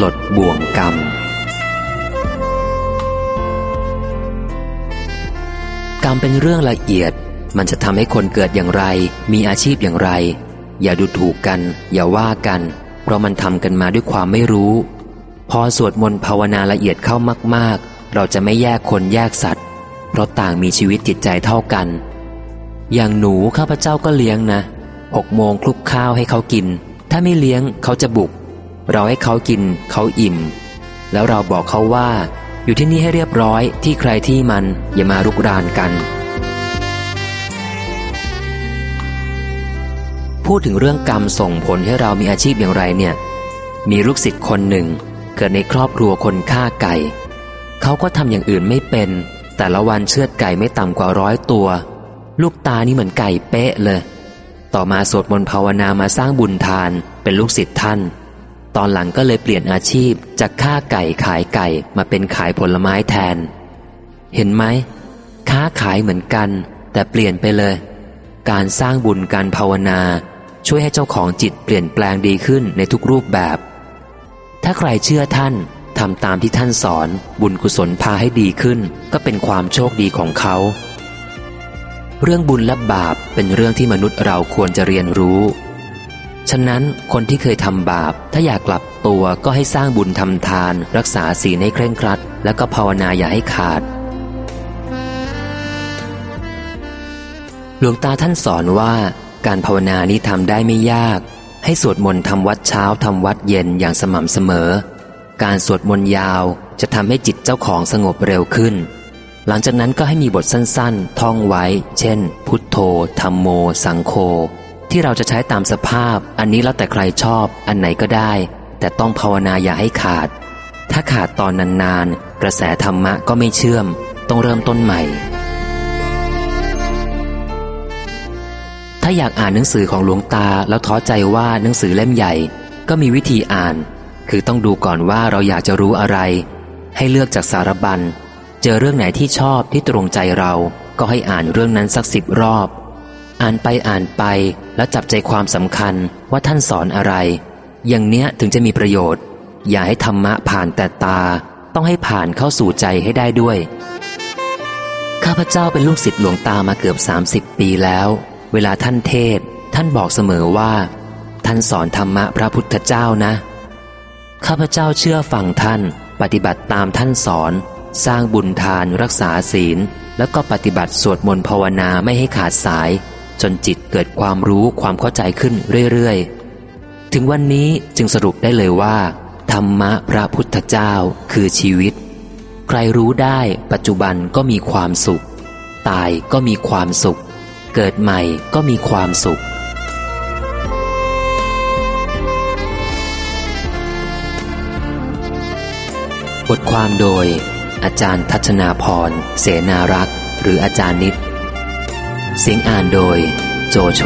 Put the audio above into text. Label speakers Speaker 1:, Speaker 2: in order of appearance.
Speaker 1: ปลดบ่วงกรรม กรรมเป็นเรื่องละเอียด มันจะทำให้คนเกิดอย่างไร มีอาชีพอย่างไร อย่าดูถูกกัน อย่าว่ากัน เพราะมันทำกันมาด้วยความไม่รู้ พอสวดมนต์ภาวนาละเอียดเข้ามากๆ เราจะไม่แยกคนแยกสัตว์ เพราะต่างมีชีวิตจิตใจเท่ากัน อย่างหนูข้าพเจ้าก็เลี้ยงนะหกโมงคลุกข้าวให้เขากิน ถ้าไม่เลี้ยงเขาจะบุก เราให้เขากินเขาอิ่ม แล้วเราบอกเขาว่า อยู่ที่นี่ให้เรียบร้อยที่ใครที่มันอย่ามารุกรานกัน พูดถึงเรื่องกรรมส่งผลให้เรามีอาชีพอย่างไรเนี่ย มีลูกศิษย์คนหนึ่ง เกิดในครอบครัวคนฆ่าไก่ เขาก็ทำอย่างอื่นไม่เป็น แต่ละวันเชือดไก่ไม่ต่ำกว่าร้อยตัว ลูกตานี่เหมือนไก่เป๊ะเลย ต่อมาสวดมนต์ภาวนามาสร้างบุญทานเป็นลูกศิษย์ท่าน ตอนหลังก็เลยเปลี่ยนอาชีพจากฆ่าไก่ขายไก่มาเป็นขายผลไม้แทน เห็นไหม ค้าขายเหมือนกัน แต่เปลี่ยนไปเลย การสร้างบุญการภาวนา ช่วยให้เจ้าของจิตเปลี่ยนแปลงดีขึ้นในทุกรูปแบบ ถ้าใครเชื่อท่านทำตามที่ท่านสอนบุญกุศลพาให้ดีขึ้น ก็เป็นความโชคดีของเขา เรื่องบุญและบาปเป็นเรื่องที่มนุษย์เราควรจะเรียนรู้ ฉะนั้นคนที่เคยทำบาป ถ้าอยากกลับตัวก็ให้สร้างบุญทำทาน รักษาศีลให้เคร่งครัด แล้วก็ภาวนาอย่าให้ขาด หลวงตาท่านสอนว่า การภาวนานี้ทำได้ไม่ยาก ให้สวดมนต์ทำวัดเช้าทำวัดเย็นอย่างสม่ำเสมอ การสวดมนต์ยาวจะทำให้จิตเจ้าของสงบเร็วขึ้น หลังจากนั้นก็ให้มีบทสั้นๆ ท่องไว้ เช่น พุทโธธรรมโม สังโฆ ที่เราจะใช้ตามสภาพ อันนี้แล้วแต่ใครชอบ อันไหนก็ได้ แต่ต้องภาวนาอย่าให้ขาด ถ้าขาดตอนนานๆ กระแสธรรมะก็ไม่เชื่อม ต้องเริ่มต้นใหม่ ถ้าอยากอ่านหนังสือของหลวงตาแล้วท้อใจว่าหนังสือเล่มใหญ่ ก็มีวิธีอ่าน คือต้องดูก่อนว่าเราอยากจะรู้อะไร ให้เลือกจากสารบัญ เจอเรื่องไหนที่ชอบที่ตรงใจเรา ก็ให้อ่านเรื่องนั้นสักสิบรอบ อ่านไปอ่านไปแล้วจับใจความสำคัญว่าท่านสอนอะไร อย่างเนี้ยถึงจะมีประโยชน์ อย่าให้ธรรมะผ่านแต่ตา ต้องให้ผ่านเข้าสู่ใจให้ได้ด้วย ข้าพเจ้าเป็นลูกศิษย์หลวงตามาเกือบ 30 ปีแล้ว เวลาท่านเทศ ท่านบอกเสมอว่า ท่านสอนธรรมะพระพุทธเจ้านะ ข้าพเจ้าเชื่อฟังท่าน ปฏิบัติตามท่านสอน สร้างบุญทานรักษาศีล แล้วก็ปฏิบัติสวดมนต์ภาวนาไม่ให้ขาดสาย จนจิตเกิดความรู้ความเข้าใจขึ้นเรื่อยๆ ถึงวันนี้จึงสรุปได้เลยว่า ธรรมะพระพุทธเจ้าคือชีวิต ใครรู้ได้ปัจจุบันก็มีความสุข ตายก็มีความสุข เกิดใหม่ก็มีความสุขบทความโดย อาจารย์ทัชนาพร เสนารักษ์ หรืออาจารย์นิด เสียงอ่านโดย โจโฉ